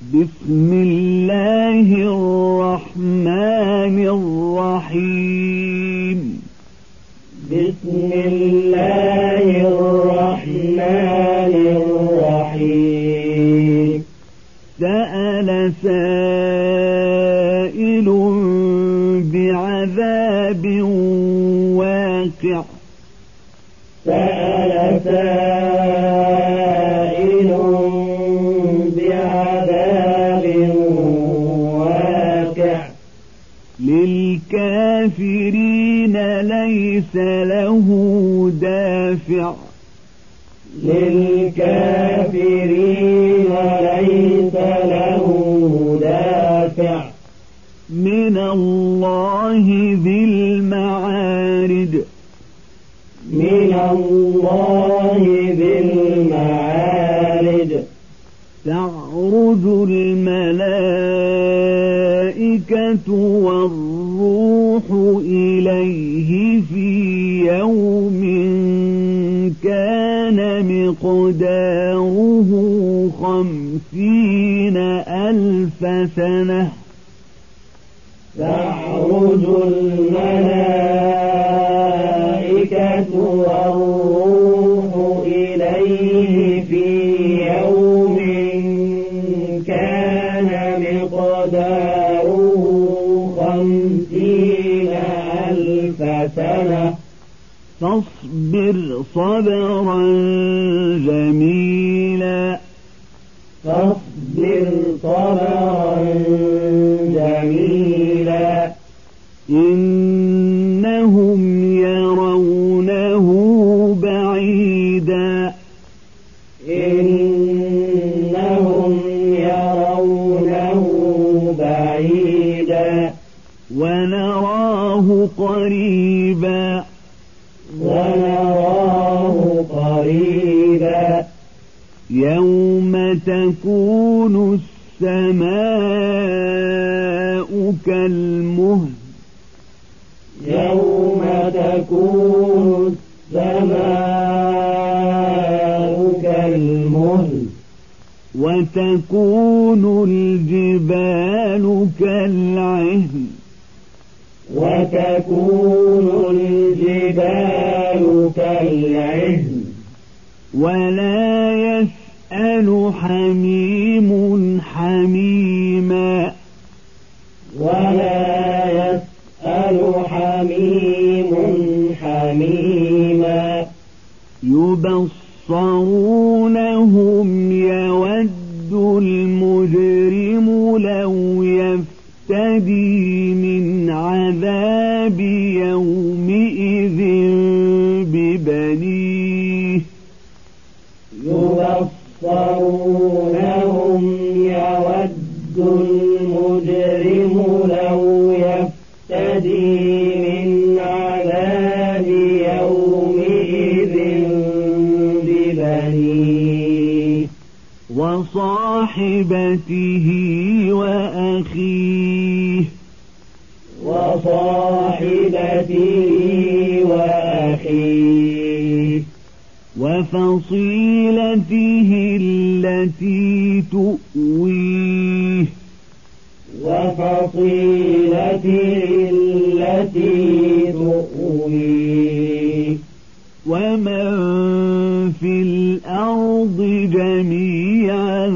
بسم الله الرحمن للكافرين ليس له دافع. للكافرين ليس له دافع. من الله ذي المعارج. والروح إليه في يوم كان مقداره خمسين ألف سنة. فاصبر صبرا جميلا. فاصبر صبرا جميلا. إنهم يرونه يوم تكون السماء كالمهل وتكون الجبال كالعهن. وتكون الجبال كالعهن. ولا يسأل حميم حميما. ولا bounce تؤويه. وفصيلته التي تؤويه. ومن في الأرض جميعا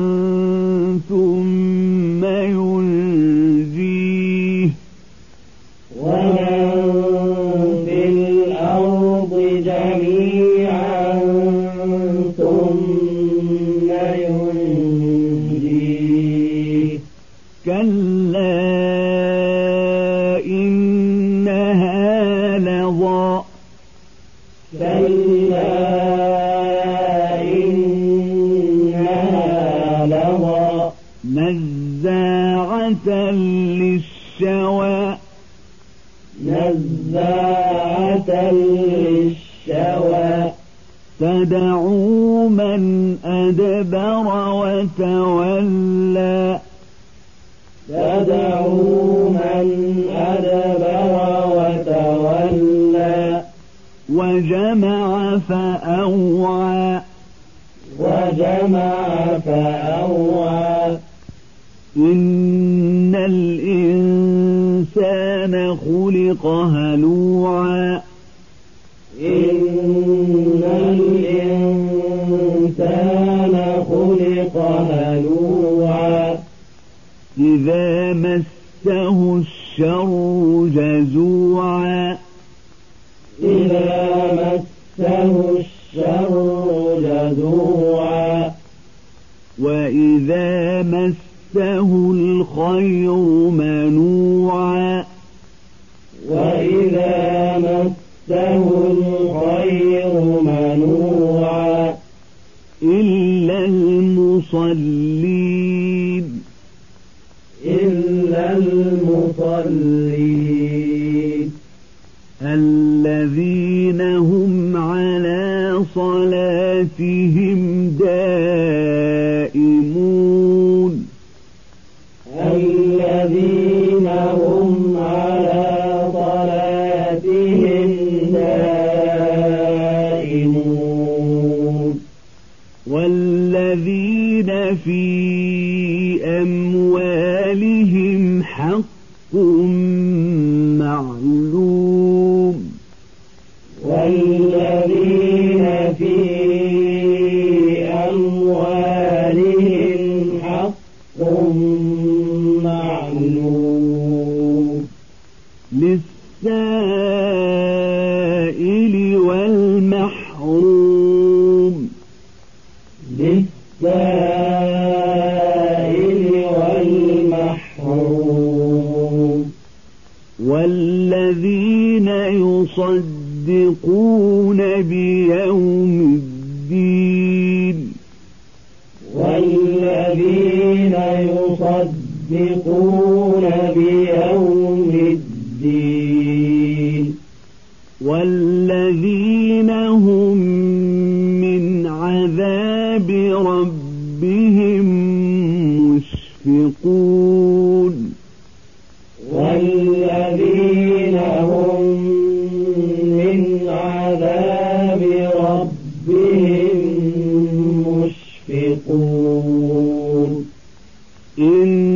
ثم ينجيه فدعوا من أدبر وتولى. فدعوا من أدبر وتولى. وجمع فأوعى. وجمع فأوعى. إن الإنسان خلق هلوعا. إن مسه الشر جزوعا. إذا مسه الشر جزوعا. وإذا مسه الخير منوعا. وإذا للسائل والمحروم. للسائل والمحروم. والذين يصدقون بيوم الدين. والذين يصدقون يوم الدين والذين هم من عذاب ربهم مشفقون والذين هم من عذاب ربهم مشفقون إن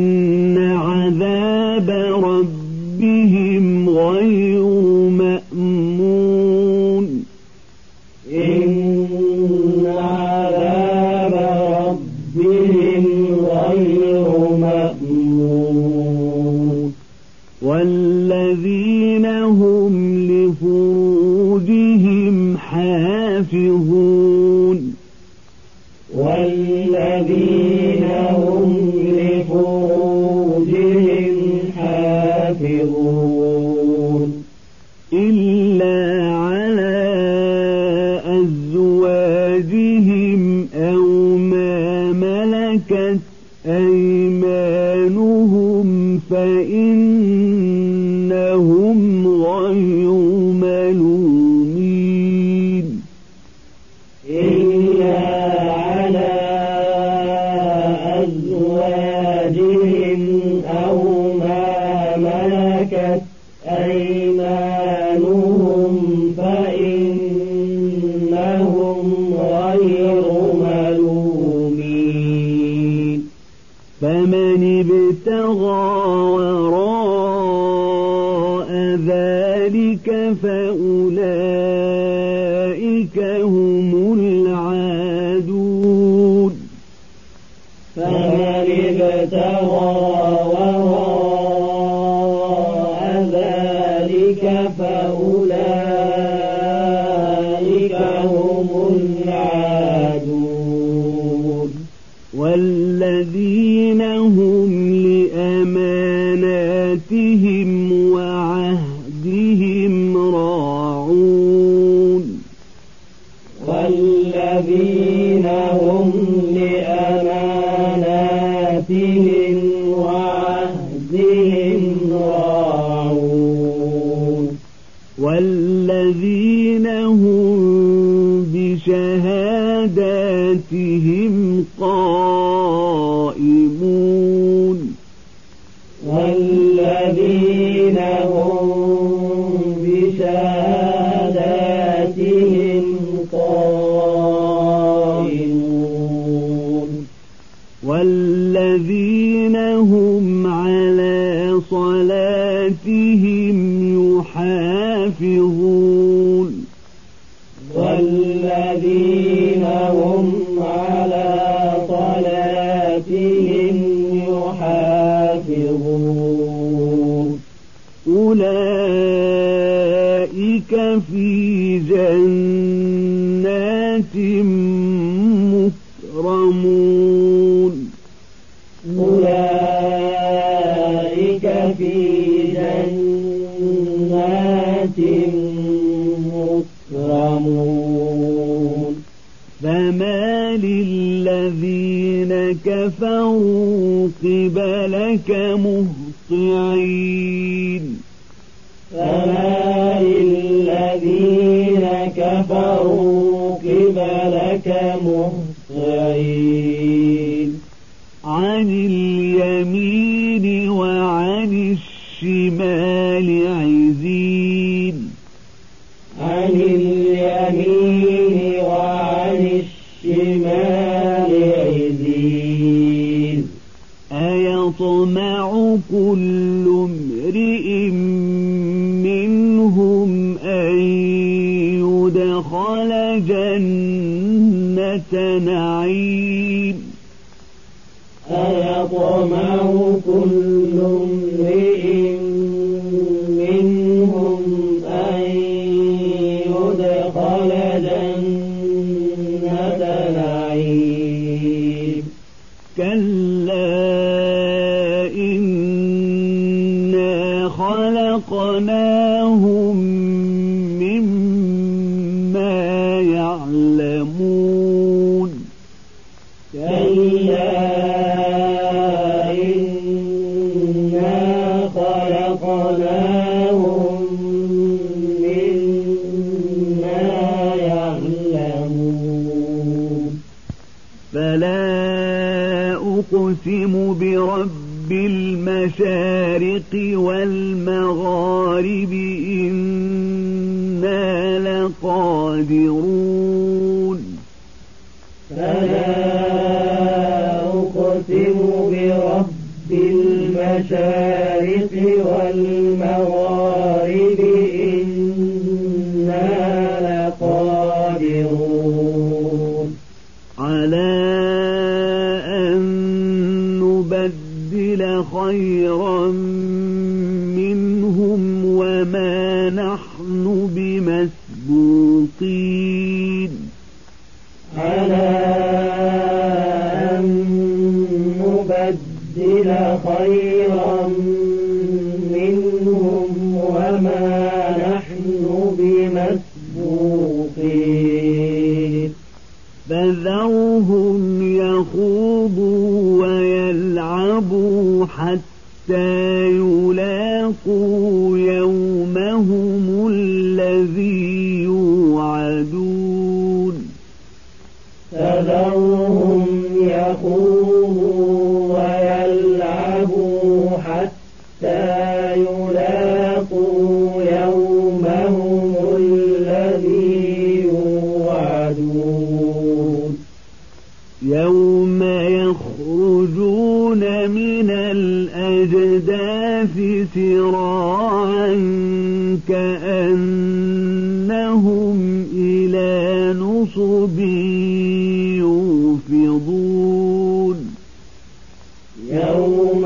أولئك هم العادون. يحافظون أولئك في جنات كفروا قبلك مهطعين. فما للذين كفروا قبلك مهطعين. عن اليمين وعن الشمال عزين أقسم برب المشارق والمغارب إنا لقادرون. فلا أقسم برب المشارق والمغارب حتى يلاقوا يومهم الذي يوعدون. يوم يخرجون من الأجداث سراعا كأنهم إلى نصب يوفضون. يوم